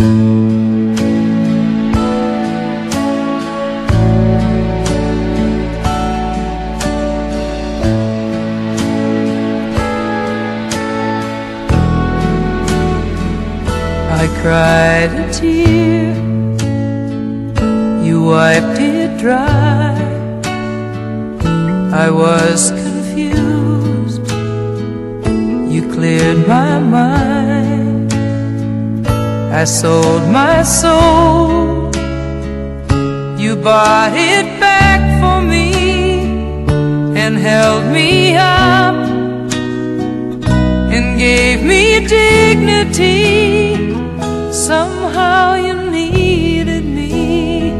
I cried a tear, you wiped it dry. I was confused, you cleared my mind. I sold my soul, you bought it back for me and held me up and gave me dignity. Somehow you needed me.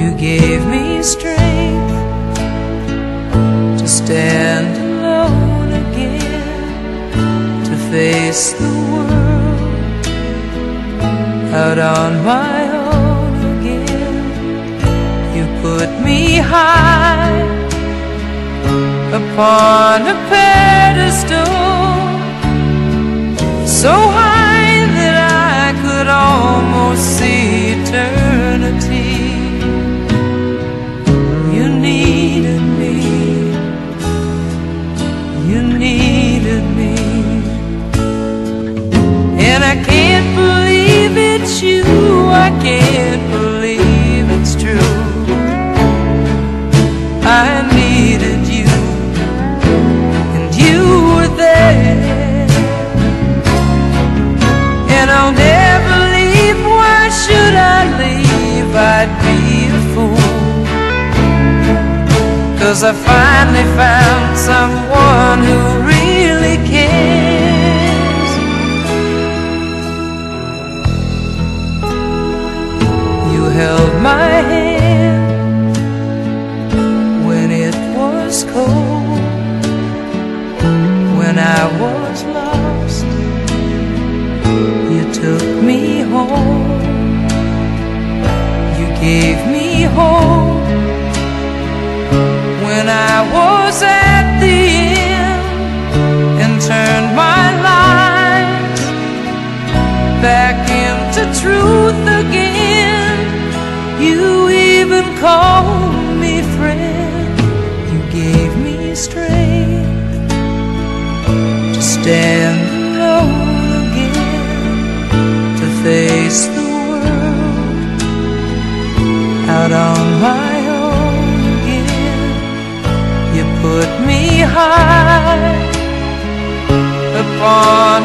You gave me strength to stand alone again, to face the world out on my own again. You put me high upon a pedestal, so high that I could almost see it's you, I can't believe it's true. I needed you, and you were there. And I'll never leave, why should I leave? I'd be a fool. Cause I finally found someone who when I was lost. You took me home, you gave me hope when I was at the end and turned my life back into truth again. You even called strength to stand alone again, to face the world out on my own again. You put me high upon